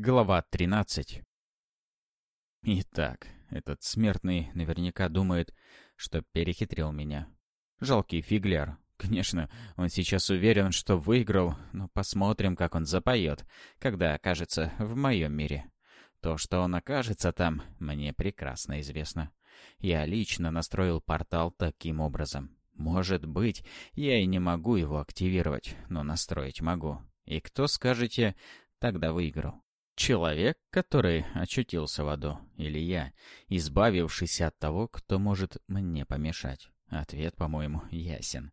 Глава 13 Итак, этот смертный наверняка думает, что перехитрил меня. Жалкий фигляр. Конечно, он сейчас уверен, что выиграл, но посмотрим, как он запоет, когда окажется в моем мире. То, что он окажется там, мне прекрасно известно. Я лично настроил портал таким образом. Может быть, я и не могу его активировать, но настроить могу. И кто, скажете, тогда выиграл? Человек, который очутился в аду, или я, избавившийся от того, кто может мне помешать? Ответ, по-моему, ясен.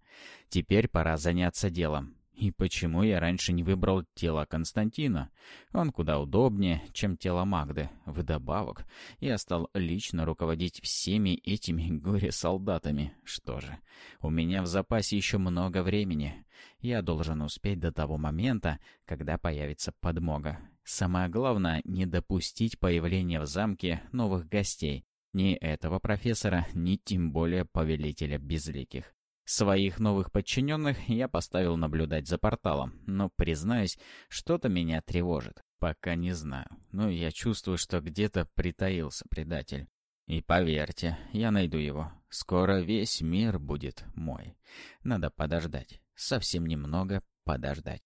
Теперь пора заняться делом. И почему я раньше не выбрал тело Константина? Он куда удобнее, чем тело Магды. Вдобавок, я стал лично руководить всеми этими горе-солдатами. Что же, у меня в запасе еще много времени. Я должен успеть до того момента, когда появится подмога. Самое главное — не допустить появления в замке новых гостей. Ни этого профессора, ни тем более повелителя безликих. Своих новых подчиненных я поставил наблюдать за порталом, но, признаюсь, что-то меня тревожит. Пока не знаю, но я чувствую, что где-то притаился предатель. И поверьте, я найду его. Скоро весь мир будет мой. Надо подождать. Совсем немного подождать.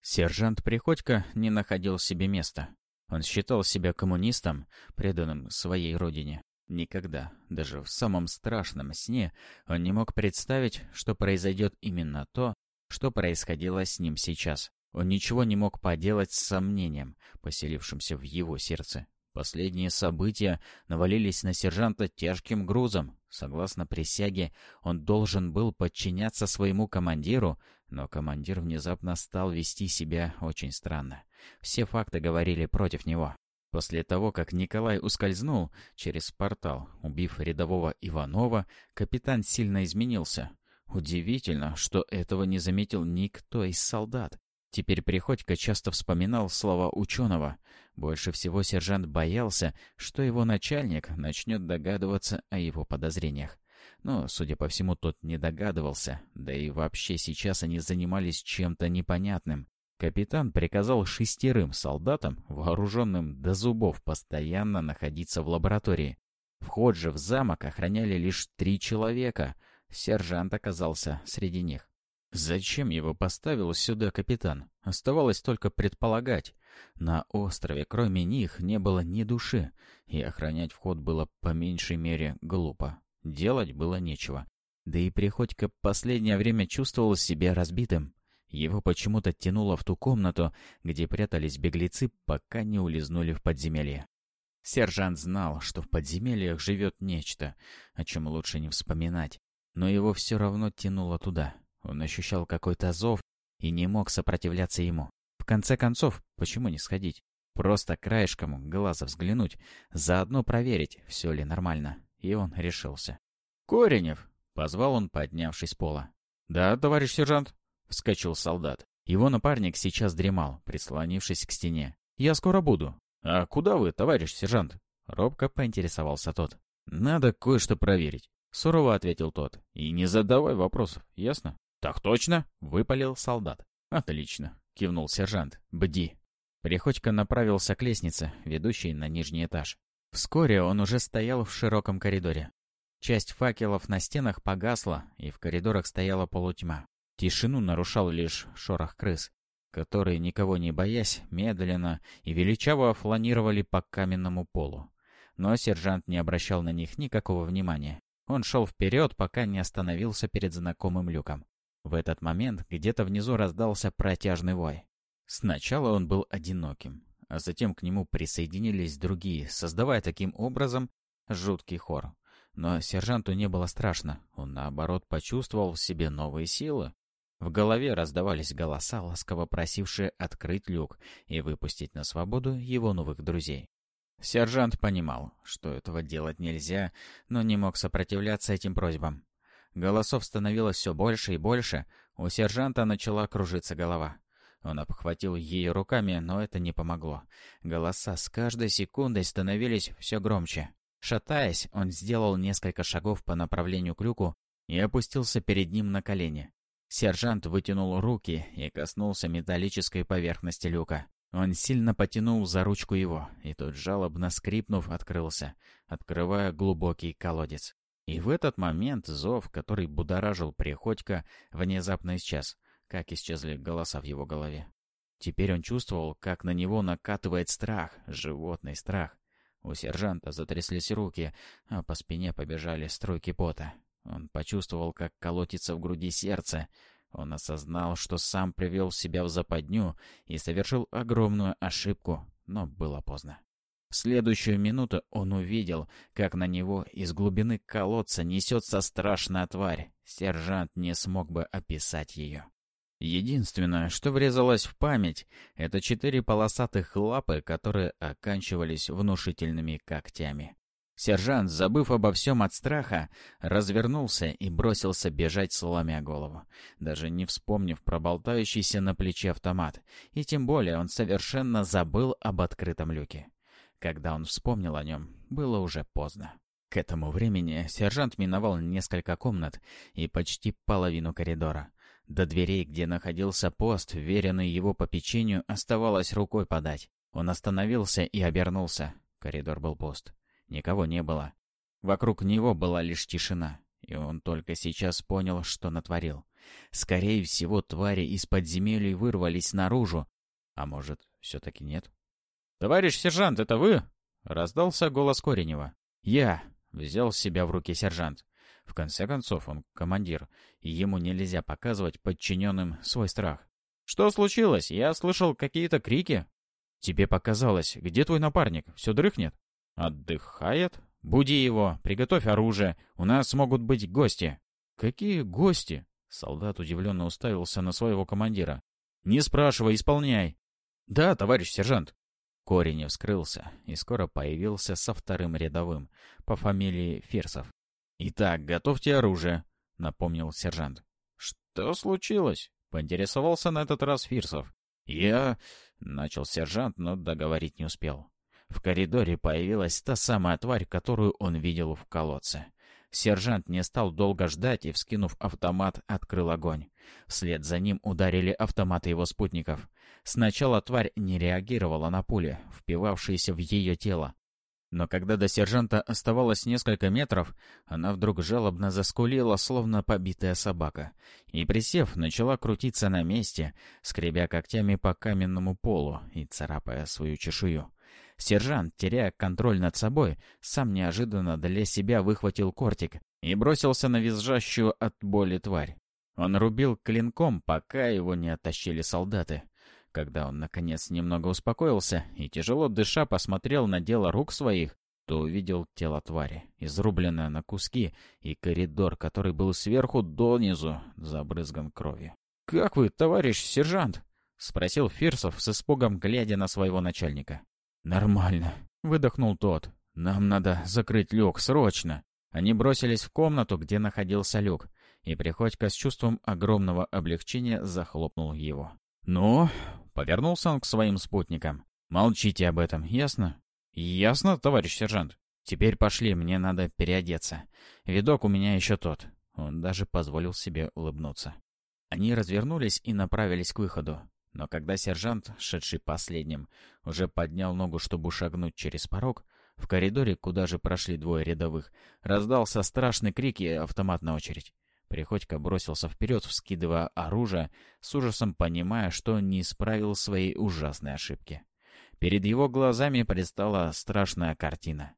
Сержант Приходько не находил себе места. Он считал себя коммунистом, преданным своей родине. Никогда, даже в самом страшном сне, он не мог представить, что произойдет именно то, что происходило с ним сейчас. Он ничего не мог поделать с сомнением, поселившимся в его сердце. Последние события навалились на сержанта тяжким грузом. Согласно присяге, он должен был подчиняться своему командиру, но командир внезапно стал вести себя очень странно. Все факты говорили против него. После того, как Николай ускользнул через портал, убив рядового Иванова, капитан сильно изменился. Удивительно, что этого не заметил никто из солдат. Теперь Приходько часто вспоминал слова ученого. Больше всего сержант боялся, что его начальник начнет догадываться о его подозрениях. Но, судя по всему, тот не догадывался, да и вообще сейчас они занимались чем-то непонятным. Капитан приказал шестерым солдатам, вооруженным до зубов, постоянно находиться в лаборатории. Вход же в замок охраняли лишь три человека. Сержант оказался среди них. Зачем его поставил сюда капитан? Оставалось только предполагать. На острове кроме них не было ни души, и охранять вход было по меньшей мере глупо. Делать было нечего. Да и Приходько последнее время чувствовал себя разбитым. Его почему-то тянуло в ту комнату, где прятались беглецы, пока не улизнули в подземелье. Сержант знал, что в подземельях живет нечто, о чем лучше не вспоминать, но его все равно тянуло туда. Он ощущал какой-то зов и не мог сопротивляться ему. В конце концов, почему не сходить? Просто краешком глаза взглянуть, заодно проверить, все ли нормально. И он решился. «Коренев!» — позвал он, поднявшись с пола. «Да, товарищ сержант?» — вскочил солдат. Его напарник сейчас дремал, прислонившись к стене. «Я скоро буду». «А куда вы, товарищ сержант?» Робко поинтересовался тот. «Надо кое-что проверить», — сурово ответил тот. «И не задавай вопросов, ясно?» «Так точно!» — выпалил солдат. «Отлично!» — кивнул сержант. «Бди!» Приходько направился к лестнице, ведущей на нижний этаж. Вскоре он уже стоял в широком коридоре. Часть факелов на стенах погасла, и в коридорах стояла полутьма. Тишину нарушал лишь шорох крыс, которые, никого не боясь, медленно и величаво фланировали по каменному полу. Но сержант не обращал на них никакого внимания. Он шел вперед, пока не остановился перед знакомым люком. В этот момент где-то внизу раздался протяжный вой. Сначала он был одиноким, а затем к нему присоединились другие, создавая таким образом жуткий хор. Но сержанту не было страшно, он наоборот почувствовал в себе новые силы. В голове раздавались голоса, ласково просившие открыть люк и выпустить на свободу его новых друзей. Сержант понимал, что этого делать нельзя, но не мог сопротивляться этим просьбам. Голосов становилось все больше и больше. У сержанта начала кружиться голова. Он обхватил ее руками, но это не помогло. Голоса с каждой секундой становились все громче. Шатаясь, он сделал несколько шагов по направлению к люку и опустился перед ним на колени. Сержант вытянул руки и коснулся металлической поверхности люка. Он сильно потянул за ручку его, и тот, жалобно скрипнув, открылся, открывая глубокий колодец. И в этот момент зов, который будоражил Приходько, внезапно исчез, как исчезли голоса в его голове. Теперь он чувствовал, как на него накатывает страх, животный страх. У сержанта затряслись руки, а по спине побежали струйки пота. Он почувствовал, как колотится в груди сердце. Он осознал, что сам привел себя в западню и совершил огромную ошибку, но было поздно. В следующую минуту он увидел, как на него из глубины колодца несется страшная тварь. Сержант не смог бы описать ее. Единственное, что врезалось в память, это четыре полосатых лапы, которые оканчивались внушительными когтями. Сержант, забыв обо всем от страха, развернулся и бросился бежать, сломя голову, даже не вспомнив про болтающийся на плече автомат, и тем более он совершенно забыл об открытом люке. Когда он вспомнил о нем, было уже поздно. К этому времени сержант миновал несколько комнат и почти половину коридора. До дверей, где находился пост, веренный его попечению, оставалось рукой подать. Он остановился и обернулся. Коридор был пуст. Никого не было. Вокруг него была лишь тишина, и он только сейчас понял, что натворил. Скорее всего, твари из подземелий вырвались наружу. А может, все-таки нет? «Товарищ сержант, это вы?» — раздался голос Коренева. «Я!» — взял себя в руки сержант. В конце концов, он командир, и ему нельзя показывать подчиненным свой страх. «Что случилось? Я слышал какие-то крики». «Тебе показалось. Где твой напарник? Все дрыхнет?» «Отдыхает? Буди его, приготовь оружие. У нас могут быть гости». «Какие гости?» Солдат удивленно уставился на своего командира. «Не спрашивай, исполняй». «Да, товарищ сержант». Корень вскрылся и скоро появился со вторым рядовым по фамилии Ферсов. «Итак, готовьте оружие», — напомнил сержант. «Что случилось?» — поинтересовался на этот раз Фирсов. «Я...» — начал сержант, но договорить не успел. В коридоре появилась та самая тварь, которую он видел в колодце. Сержант не стал долго ждать и, вскинув автомат, открыл огонь. Вслед за ним ударили автоматы его спутников. Сначала тварь не реагировала на пули, впивавшиеся в ее тело. Но когда до сержанта оставалось несколько метров, она вдруг жалобно заскулила, словно побитая собака, и, присев, начала крутиться на месте, скребя когтями по каменному полу и царапая свою чешую. Сержант, теряя контроль над собой, сам неожиданно для себя выхватил кортик и бросился на визжащую от боли тварь. Он рубил клинком, пока его не оттащили солдаты. Когда он, наконец, немного успокоился и, тяжело дыша, посмотрел на дело рук своих, то увидел тело твари, изрубленное на куски, и коридор, который был сверху донизу, забрызган кровью. «Как вы, товарищ сержант?» — спросил Фирсов с испугом, глядя на своего начальника. «Нормально», — выдохнул тот. «Нам надо закрыть люк, срочно!» Они бросились в комнату, где находился люк, и Приходько с чувством огромного облегчения захлопнул его. «Ну, Повернулся он к своим спутникам. «Молчите об этом, ясно?» «Ясно, товарищ сержант. Теперь пошли, мне надо переодеться. Видок у меня еще тот». Он даже позволил себе улыбнуться. Они развернулись и направились к выходу. Но когда сержант, шедший последним, уже поднял ногу, чтобы шагнуть через порог, в коридоре, куда же прошли двое рядовых, раздался страшный крик и автоматная очередь. Приходько бросился вперед, вскидывая оружие, с ужасом понимая, что не исправил своей ужасной ошибки. Перед его глазами предстала страшная картина.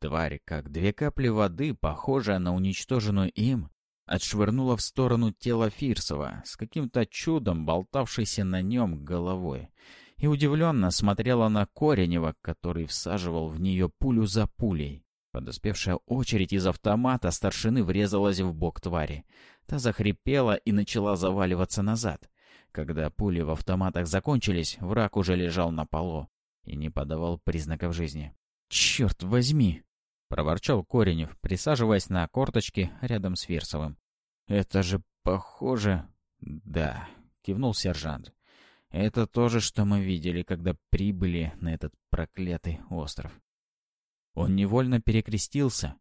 Тварь, как две капли воды, похожая на уничтоженную им, отшвырнула в сторону тела Фирсова с каким-то чудом болтавшейся на нем головой и удивленно смотрела на Коренева, который всаживал в нее пулю за пулей. Подоспевшая очередь из автомата старшины врезалась в бок твари. Та захрипела и начала заваливаться назад. Когда пули в автоматах закончились, враг уже лежал на полу и не подавал признаков жизни. «Черт возьми!» — проворчал Коренев, присаживаясь на корточки рядом с Фирсовым. «Это же похоже...» «Да», — кивнул сержант. «Это то же, что мы видели, когда прибыли на этот проклятый остров. Он невольно перекрестился.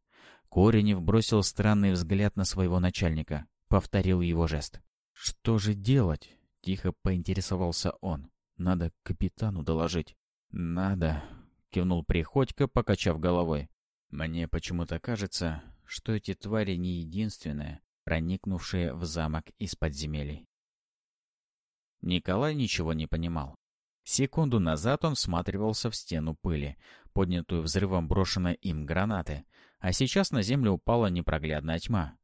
Коренев бросил странный взгляд на своего начальника. Повторил его жест. «Что же делать?» — тихо поинтересовался он. Надо капитану доложить». «Надо», — кивнул Приходько, покачав головой. «Мне почему-то кажется, что эти твари не единственные, проникнувшие в замок из подземелий». Николай ничего не понимал. Секунду назад он всматривался в стену пыли, поднятую взрывом брошенной им гранаты, а сейчас на землю упала непроглядная тьма.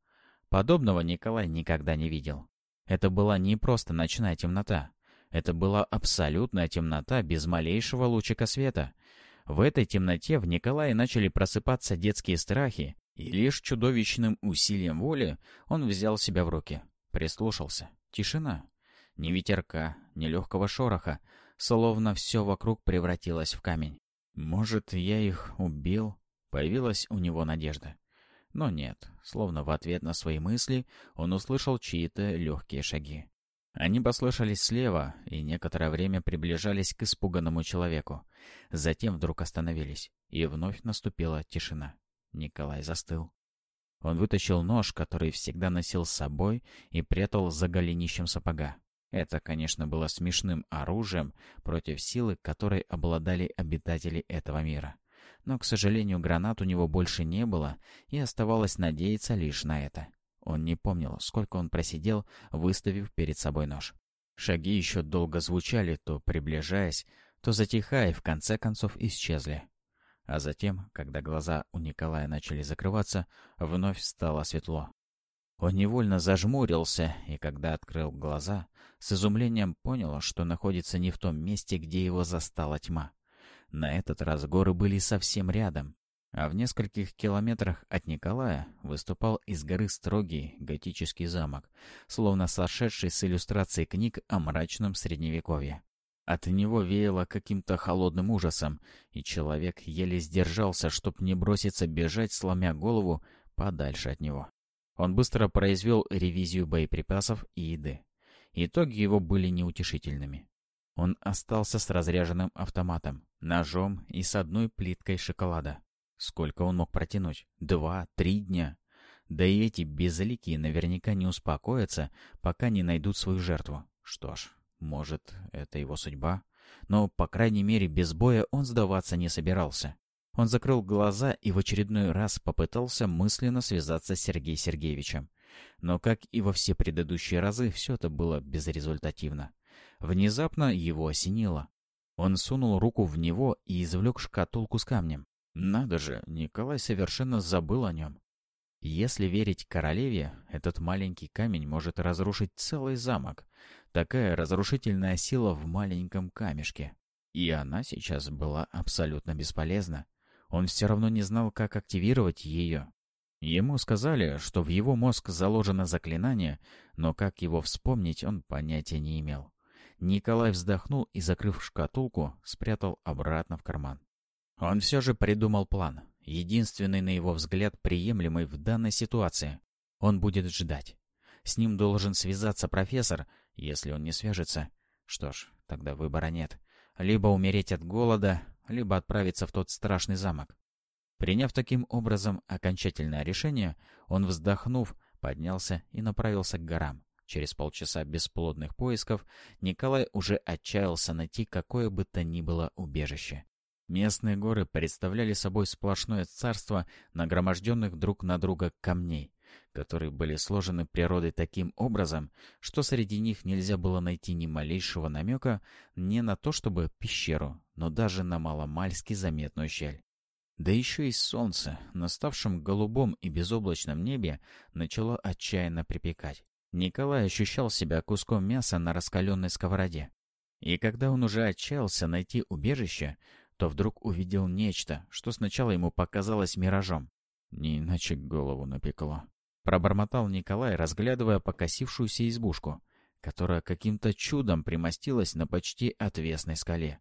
Подобного Николай никогда не видел. Это была не просто ночная темнота. Это была абсолютная темнота без малейшего лучика света. В этой темноте в Николае начали просыпаться детские страхи, и лишь чудовищным усилием воли он взял себя в руки. Прислушался. Тишина. Ни ветерка, ни легкого шороха, словно все вокруг превратилось в камень. «Может, я их убил?» Появилась у него надежда. Но нет, словно в ответ на свои мысли он услышал чьи-то легкие шаги. Они послышались слева и некоторое время приближались к испуганному человеку. Затем вдруг остановились, и вновь наступила тишина. Николай застыл. Он вытащил нож, который всегда носил с собой, и прятал за голенищем сапога. Это, конечно, было смешным оружием против силы, которой обладали обитатели этого мира. Но, к сожалению, гранат у него больше не было, и оставалось надеяться лишь на это. Он не помнил, сколько он просидел, выставив перед собой нож. Шаги еще долго звучали, то приближаясь, то затихая, и в конце концов исчезли. А затем, когда глаза у Николая начали закрываться, вновь стало светло. Он невольно зажмурился, и когда открыл глаза, с изумлением понял, что находится не в том месте, где его застала тьма. На этот раз горы были совсем рядом, а в нескольких километрах от Николая выступал из горы строгий готический замок, словно сошедший с иллюстрацией книг о мрачном средневековье. От него веяло каким-то холодным ужасом, и человек еле сдержался, чтоб не броситься бежать, сломя голову, подальше от него. Он быстро произвел ревизию боеприпасов и еды. Итоги его были неутешительными. Он остался с разряженным автоматом, ножом и с одной плиткой шоколада. Сколько он мог протянуть? Два, три дня? Да и эти безликие наверняка не успокоятся, пока не найдут свою жертву. Что ж, может, это его судьба? Но, по крайней мере, без боя он сдаваться не собирался. Он закрыл глаза и в очередной раз попытался мысленно связаться с Сергеем Сергеевичем. Но, как и во все предыдущие разы, все это было безрезультативно. Внезапно его осенило. Он сунул руку в него и извлек шкатулку с камнем. Надо же, Николай совершенно забыл о нем. Если верить королеве, этот маленький камень может разрушить целый замок. Такая разрушительная сила в маленьком камешке. И она сейчас была абсолютно бесполезна. Он все равно не знал, как активировать ее. Ему сказали, что в его мозг заложено заклинание, но как его вспомнить, он понятия не имел. Николай вздохнул и, закрыв шкатулку, спрятал обратно в карман. Он все же придумал план, единственный, на его взгляд, приемлемый в данной ситуации. Он будет ждать. С ним должен связаться профессор, если он не свяжется. Что ж, тогда выбора нет. Либо умереть от голода, либо отправиться в тот страшный замок. Приняв таким образом окончательное решение, он, вздохнув, поднялся и направился к горам. Через полчаса бесплодных поисков Николай уже отчаялся найти какое бы то ни было убежище. Местные горы представляли собой сплошное царство нагроможденных друг на друга камней, которые были сложены природой таким образом, что среди них нельзя было найти ни малейшего намека не на то чтобы пещеру, но даже на маломальски заметную щель. Да еще и солнце, на ставшем голубом и безоблачном небе, начало отчаянно припекать. Николай ощущал себя куском мяса на раскаленной сковороде. И когда он уже отчаялся найти убежище, то вдруг увидел нечто, что сначала ему показалось миражом. Не иначе голову напекло. Пробормотал Николай, разглядывая покосившуюся избушку, которая каким-то чудом примостилась на почти отвесной скале.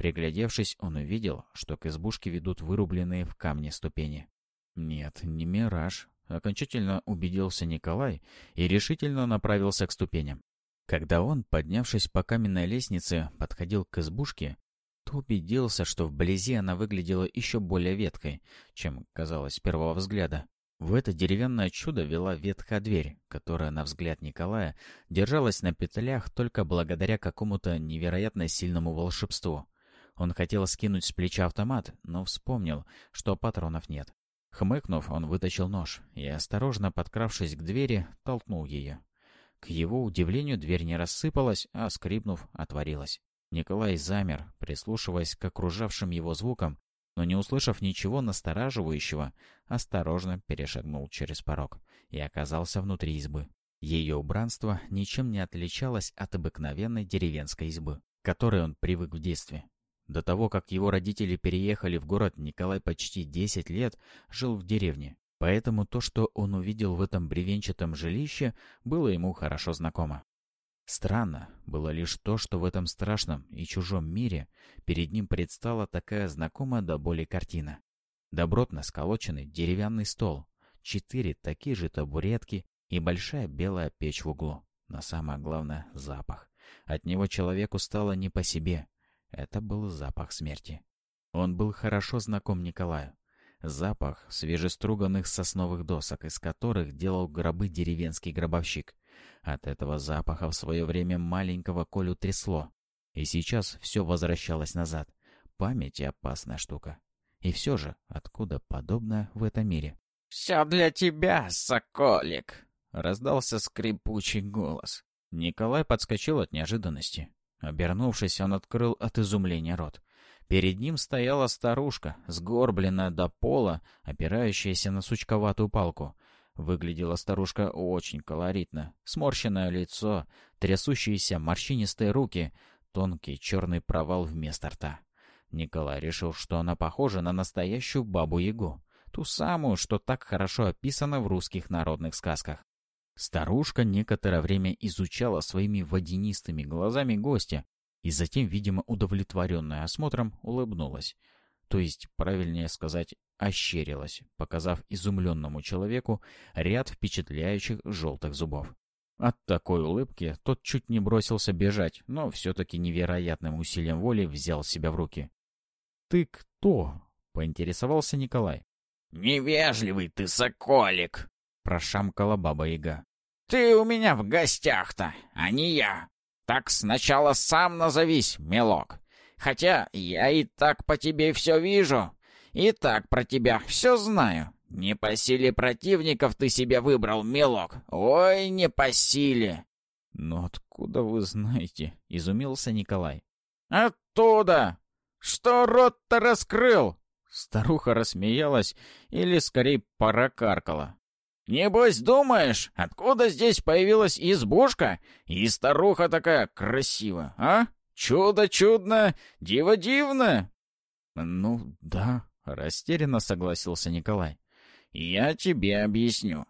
Приглядевшись, он увидел, что к избушке ведут вырубленные в камне ступени. Нет, не мираж. Окончательно убедился Николай и решительно направился к ступеням. Когда он, поднявшись по каменной лестнице, подходил к избушке, то убедился, что вблизи она выглядела еще более веткой, чем казалось с первого взгляда. В это деревянное чудо вела ветхая дверь, которая, на взгляд Николая, держалась на петлях только благодаря какому-то невероятно сильному волшебству. Он хотел скинуть с плеча автомат, но вспомнил, что патронов нет. Хмыкнув, он вытащил нож и, осторожно подкравшись к двери, толкнул ее. К его удивлению, дверь не рассыпалась, а, скрипнув, отворилась. Николай замер, прислушиваясь к окружавшим его звукам, но не услышав ничего настораживающего, осторожно перешагнул через порог и оказался внутри избы. Ее убранство ничем не отличалось от обыкновенной деревенской избы, к которой он привык в детстве. До того, как его родители переехали в город, Николай почти 10 лет жил в деревне. Поэтому то, что он увидел в этом бревенчатом жилище, было ему хорошо знакомо. Странно было лишь то, что в этом страшном и чужом мире перед ним предстала такая знакомая до боли картина. Добротно сколоченный деревянный стол, четыре такие же табуретки и большая белая печь в углу. Но самое главное — запах. От него человеку стало не по себе. Это был запах смерти. Он был хорошо знаком Николаю. Запах свежеструганных сосновых досок, из которых делал гробы деревенский гробовщик. От этого запаха в свое время маленького Колю трясло. И сейчас все возвращалось назад. Память — опасная штука. И все же, откуда подобное в этом мире? «Все для тебя, соколик!» — раздался скрипучий голос. Николай подскочил от неожиданности. Обернувшись, он открыл от изумления рот. Перед ним стояла старушка, сгорбленная до пола, опирающаяся на сучковатую палку. Выглядела старушка очень колоритно. Сморщенное лицо, трясущиеся морщинистые руки, тонкий черный провал вместо рта. Николай решил, что она похожа на настоящую бабу-ягу. Ту самую, что так хорошо описана в русских народных сказках. Старушка некоторое время изучала своими водянистыми глазами гостя и затем, видимо, удовлетворенная осмотром, улыбнулась. То есть, правильнее сказать, ощерилась, показав изумленному человеку ряд впечатляющих желтых зубов. От такой улыбки тот чуть не бросился бежать, но все-таки невероятным усилием воли взял себя в руки. «Ты кто?» — поинтересовался Николай. «Невежливый ты, соколик!» — прошамкала баба-яга. «Ты у меня в гостях-то, а не я. Так сначала сам назовись, мелок. Хотя я и так по тебе все вижу. И так про тебя все знаю. Не по силе противников ты себе выбрал, мелок. Ой, не по силе. Но откуда вы знаете? Изумился Николай. Оттуда. Что рот-то раскрыл? Старуха рассмеялась или, скорее, прокаркала. «Небось, думаешь, откуда здесь появилась избушка? И старуха такая красивая, а? Чудо чудно, диво дивно!» «Ну, да», — растерянно согласился Николай. «Я тебе объясню.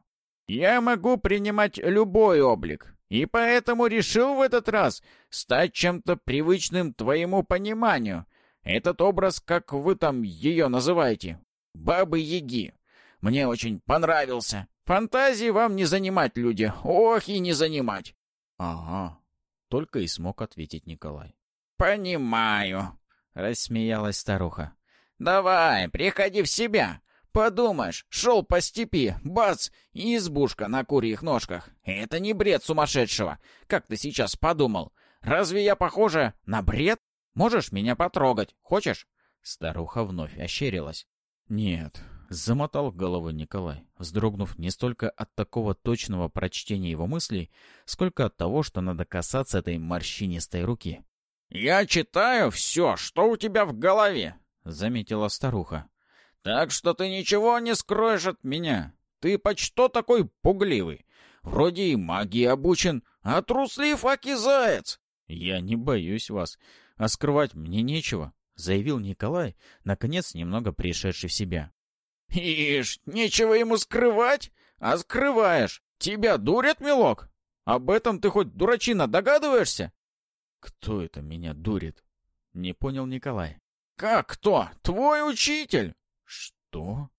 Я могу принимать любой облик, и поэтому решил в этот раз стать чем-то привычным твоему пониманию. Этот образ, как вы там ее называете, Бабы-Яги, мне очень понравился. Фантазии вам не занимать, люди, ох и не занимать». «Ага», — только и смог ответить Николай. «Понимаю», — рассмеялась старуха. «Давай, приходи в себя. Подумаешь, шел по степи, бац, и избушка на курьих ножках. Это не бред сумасшедшего, как ты сейчас подумал. Разве я похожа на бред? Можешь меня потрогать, хочешь?» Старуха вновь ощерилась. «Нет», — замотал головой Николай, вздрогнув не столько от такого точного прочтения его мыслей, сколько от того, что надо касаться этой морщинистой руки. «Я читаю все, что у тебя в голове», — заметила старуха. «Так что ты ничего не скроешь от меня. Ты почто такой пугливый? Вроде и магии обучен, а труслив аки заяц». «Я не боюсь вас, а скрывать мне нечего», — заявил Николай, наконец немного пришедший в себя. «Ишь, нечего ему скрывать, а скрываешь. Тебя дурят, милок? Об этом ты хоть, дурачина, догадываешься?» «Кто это меня дурит?» — не понял Николай. «Как кто? Твой учитель!» «Что?»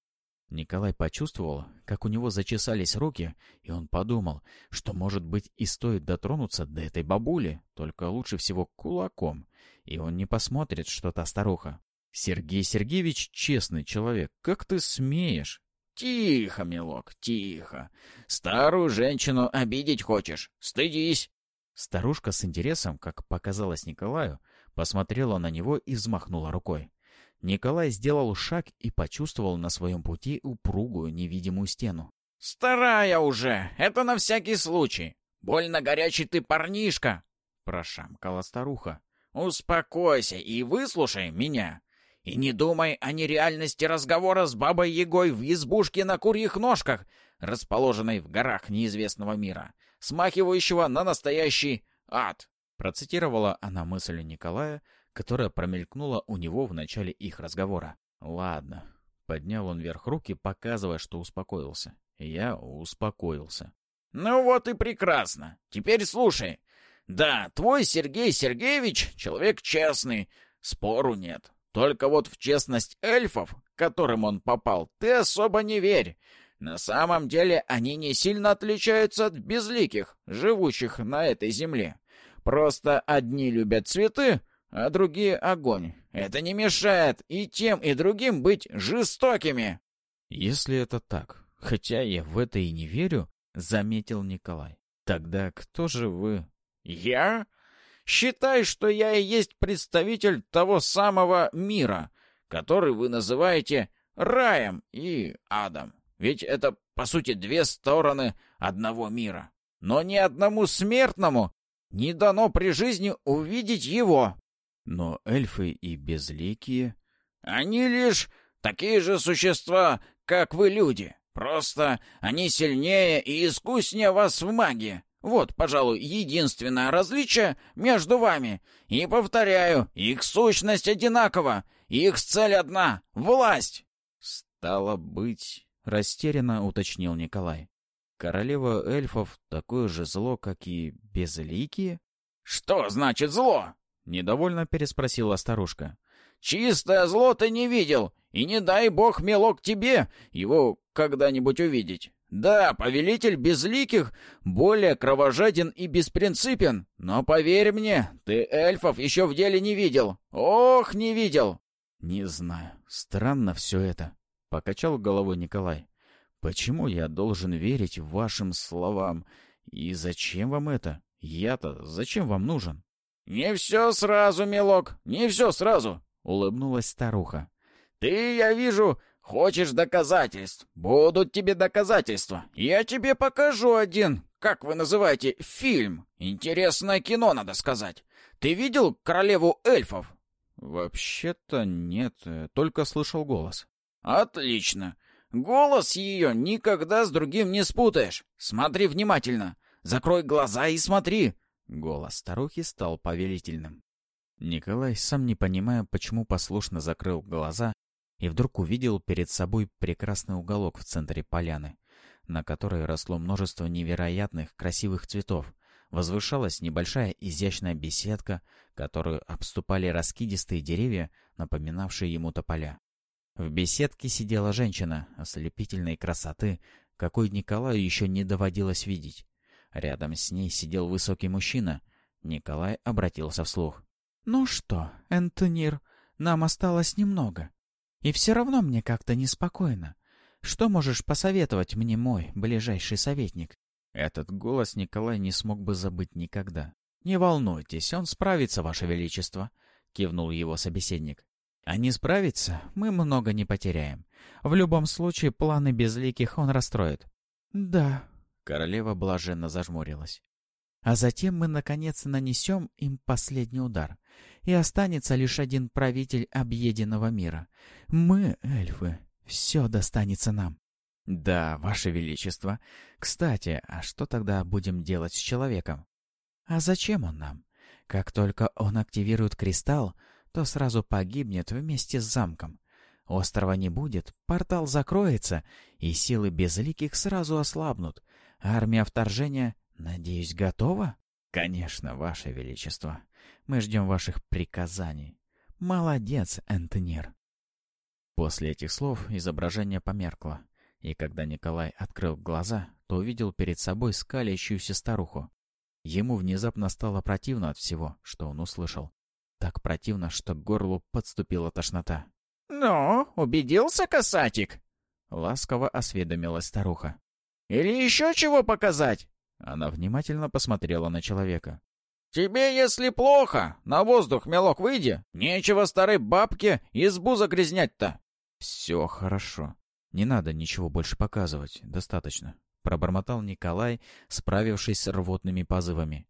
Николай почувствовал, как у него зачесались руки, и он подумал, что, может быть, и стоит дотронуться до этой бабули, только лучше всего кулаком, и он не посмотрит, что та старуха. «Сергей Сергеевич честный человек, как ты смеешь?» Тихо, милок, тихо. Старую женщину обидеть хочешь? Стыдись. Старушка с интересом, как показалось Николаю, посмотрела на него и взмахнула рукой. Николай сделал шаг и почувствовал на своем пути упругую невидимую стену. «Старая уже! Это на всякий случай! Больно горячий ты парнишка!» — прошамкала старуха. «Успокойся и выслушай меня. И не думай о нереальности разговора с бабой Егой в избушке на курьих ножках, расположенной в горах неизвестного мира, смахивающего на настоящий ад. Процитировала она мысль Николая, которая промелькнула у него в начале их разговора. «Ладно». Поднял он вверх руки, показывая, что успокоился. Я успокоился. «Ну вот и прекрасно. Теперь слушай. Да, твой Сергей Сергеевич — человек честный. Спору нет. Только вот в честность эльфов, к которым он попал, ты особо не верь. На самом деле они не сильно отличаются от безликих, живущих на этой земле. Просто одни любят цветы, а другие — огонь. Это не мешает и тем, и другим быть жестокими. Если это так, хотя я в это и не верю, — заметил Николай. Тогда кто же вы? Я? Считай, что я и есть представитель того самого мира, который вы называете раем и адом. Ведь это, по сути, две стороны одного мира. Но ни одному смертному не дано при жизни увидеть его. Но эльфы и безликие... Они лишь такие же существа, как вы, люди. Просто они сильнее и искуснее вас в магии. Вот, пожалуй, единственное различие между вами. И повторяю, их сущность одинакова, их цель одна — власть. Стало быть, растерянно уточнил Николай. Королева эльфов такое же зло, как и безликие? Что значит зло? Недовольно переспросила старушка. Чистое зло ты не видел, и не дай бог, мелок, тебе его когда-нибудь увидеть. Да, повелитель безликих более кровожаден и беспринципен, но поверь мне, ты эльфов еще в деле не видел. Ох, не видел. Не знаю, странно все это, покачал головой Николай. Почему я должен верить вашим словам? И зачем вам это? Я-то зачем вам нужен? Не все сразу, милок, не все сразу, улыбнулась старуха. Ты, я вижу, Хочешь доказательств? Будут тебе доказательства. Я тебе покажу один, как вы называете, фильм. Интересное кино, надо сказать. Ты видел королеву эльфов? Вообще-то нет, э, только слышал голос. Отлично. Голос ее никогда с другим не спутаешь. Смотри внимательно. Закрой глаза и смотри. Голос старухи стал повелительным. Николай, сам не понимая, почему послушно закрыл глаза и вдруг увидел перед собой прекрасный уголок в центре поляны, на которой росло множество невероятных красивых цветов. Возвышалась небольшая изящная беседка, которую обступали раскидистые деревья, напоминавшие ему тополя. В беседке сидела женщина ослепительной красоты, какой Николаю еще не доводилось видеть. Рядом с ней сидел высокий мужчина. Николай обратился вслух. «Ну что, Энтонир, нам осталось немного. И все равно мне как-то неспокойно. Что можешь посоветовать мне, мой ближайший советник?» Этот голос Николай не смог бы забыть никогда. «Не волнуйтесь, он справится, Ваше Величество», — кивнул его собеседник. «А не справится, мы много не потеряем. В любом случае, планы безликих он расстроит». «Да», — королева блаженно зажмурилась. «А затем мы, наконец, нанесем им последний удар и останется лишь один правитель объеденного мира. Мы, эльфы, все достанется нам. Да, ваше величество. Кстати, а что тогда будем делать с человеком? А зачем он нам? Как только он активирует кристалл, то сразу погибнет вместе с замком. Острова не будет, портал закроется, и силы безликих сразу ослабнут. Армия вторжения, надеюсь, готова? Конечно, ваше величество. Мы ждем ваших приказаний. Молодец, Энтонир. После этих слов изображение померкло, и когда Николай открыл глаза, то увидел перед собой скалящуюся старуху. Ему внезапно стало противно от всего, что он услышал. Так противно, что к горлу подступила тошнота. «Ну, убедился, касатик?» Ласково осведомилась старуха. «Или еще чего показать?» Она внимательно посмотрела на человека. «Тебе, если плохо, на воздух, мелок, выйди. Нечего старой бабке избу загрязнять-то». «Все хорошо. Не надо ничего больше показывать. Достаточно», — пробормотал Николай, справившись с рвотными позывами.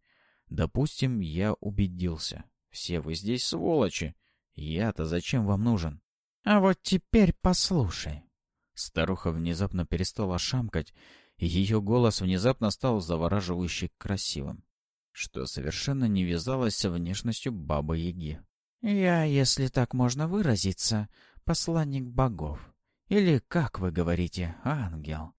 «Допустим, я убедился. Все вы здесь сволочи. Я-то зачем вам нужен?» «А вот теперь послушай». Старуха внезапно перестала шамкать, и ее голос внезапно стал завораживающе красивым, что совершенно не вязалось с внешностью Бабы-Яги. «Я, если так можно выразиться, посланник богов. Или, как вы говорите, ангел.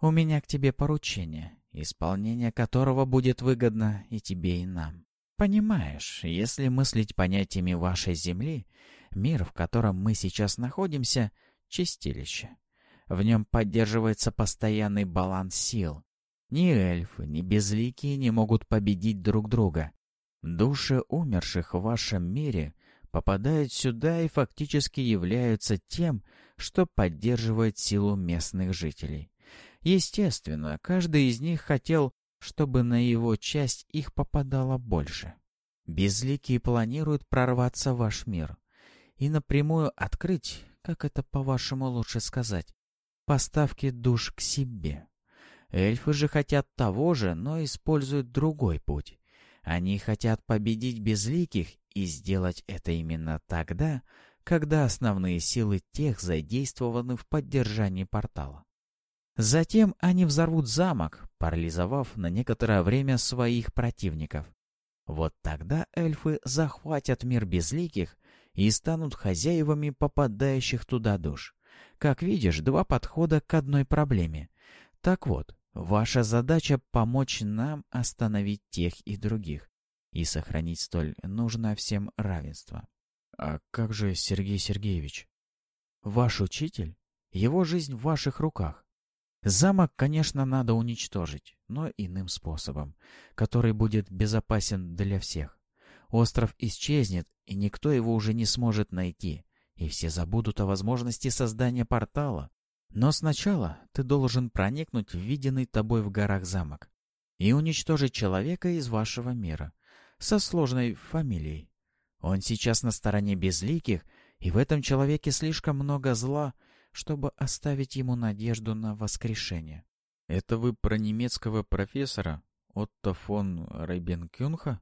У меня к тебе поручение, исполнение которого будет выгодно и тебе, и нам. Понимаешь, если мыслить понятиями вашей земли, мир, в котором мы сейчас находимся, — чистилище. В нем поддерживается постоянный баланс сил. Ни эльфы, ни безликие не могут победить друг друга. Души умерших в вашем мире попадают сюда и фактически являются тем, что поддерживает силу местных жителей. Естественно, каждый из них хотел, чтобы на его часть их попадало больше. Безликие планируют прорваться в ваш мир и напрямую открыть, как это по-вашему лучше сказать, поставки душ к себе. Эльфы же хотят того же, но используют другой путь. Они хотят победить безликих и сделать это именно тогда, когда основные силы тех задействованы в поддержании портала. Затем они взорвут замок, парализовав на некоторое время своих противников. Вот тогда эльфы захватят мир безликих и станут хозяевами попадающих туда душ. Как видишь, два подхода к одной проблеме. Так вот, ваша задача — помочь нам остановить тех и других и сохранить столь нужное всем равенство. А как же Сергей Сергеевич? Ваш учитель? Его жизнь в ваших руках. Замок, конечно, надо уничтожить, но иным способом, который будет безопасен для всех. Остров исчезнет, и никто его уже не сможет найти и все забудут о возможности создания портала. Но сначала ты должен проникнуть в виденный тобой в горах замок и уничтожить человека из вашего мира со сложной фамилией. Он сейчас на стороне безликих, и в этом человеке слишком много зла, чтобы оставить ему надежду на воскрешение. Это вы про немецкого профессора Отто фон Рейбенкюнха?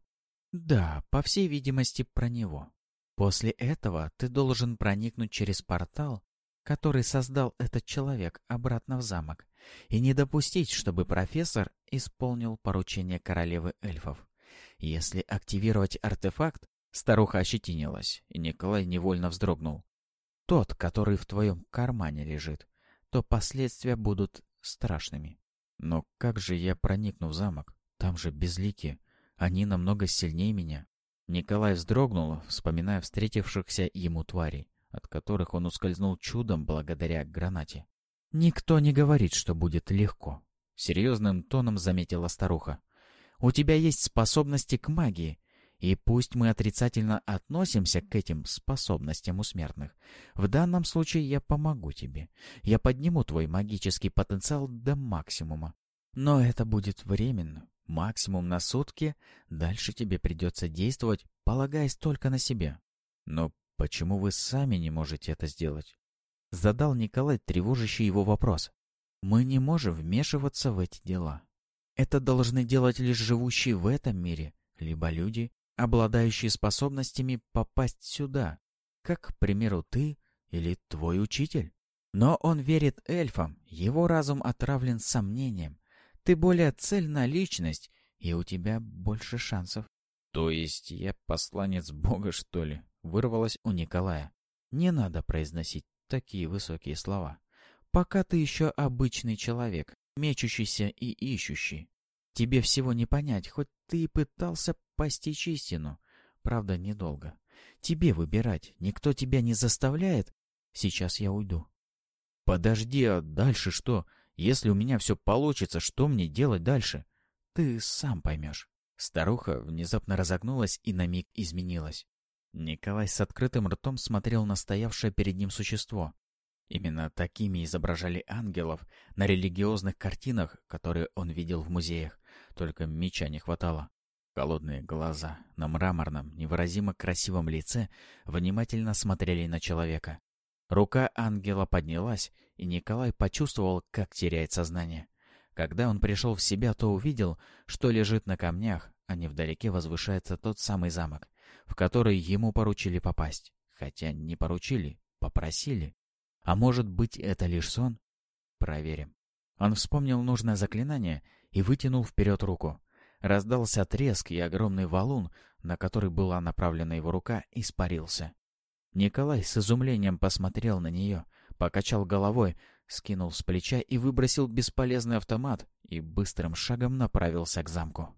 Да, по всей видимости, про него. После этого ты должен проникнуть через портал, который создал этот человек, обратно в замок, и не допустить, чтобы профессор исполнил поручение королевы эльфов. Если активировать артефакт, старуха ощетинилась, и Николай невольно вздрогнул. Тот, который в твоем кармане лежит, то последствия будут страшными. Но как же я проникну в замок? Там же безлики. Они намного сильнее меня. Николай вздрогнул, вспоминая встретившихся ему тварей, от которых он ускользнул чудом благодаря гранате. «Никто не говорит, что будет легко», — серьезным тоном заметила старуха. «У тебя есть способности к магии, и пусть мы отрицательно относимся к этим способностям у смертных, в данном случае я помогу тебе. Я подниму твой магический потенциал до максимума. Но это будет временно. Максимум на сутки, дальше тебе придется действовать, полагаясь только на себя. Но почему вы сами не можете это сделать? Задал Николай тревожащий его вопрос. Мы не можем вмешиваться в эти дела. Это должны делать лишь живущие в этом мире, либо люди, обладающие способностями попасть сюда, как, к примеру, ты или твой учитель. Но он верит эльфам, его разум отравлен сомнением, ты более цельная личность, и у тебя больше шансов. То есть я посланец Бога, что ли? Вырвалось у Николая. Не надо произносить такие высокие слова. Пока ты еще обычный человек, мечущийся и ищущий. Тебе всего не понять, хоть ты и пытался постичь истину. Правда, недолго. Тебе выбирать, никто тебя не заставляет. Сейчас я уйду. Подожди, а дальше что? Если у меня все получится, что мне делать дальше? Ты сам поймешь. Старуха внезапно разогнулась и на миг изменилась. Николай с открытым ртом смотрел на стоявшее перед ним существо. Именно такими изображали ангелов на религиозных картинах, которые он видел в музеях. Только меча не хватало. Холодные глаза на мраморном, невыразимо красивом лице внимательно смотрели на человека. Рука ангела поднялась, и Николай почувствовал, как теряет сознание. Когда он пришел в себя, то увидел, что лежит на камнях, а невдалеке возвышается тот самый замок, в который ему поручили попасть. Хотя не поручили, попросили. А может быть, это лишь сон? Проверим. Он вспомнил нужное заклинание и вытянул вперед руку. Раздался треск, и огромный валун, на который была направлена его рука, испарился. Николай с изумлением посмотрел на нее, покачал головой, скинул с плеча и выбросил бесполезный автомат и быстрым шагом направился к замку.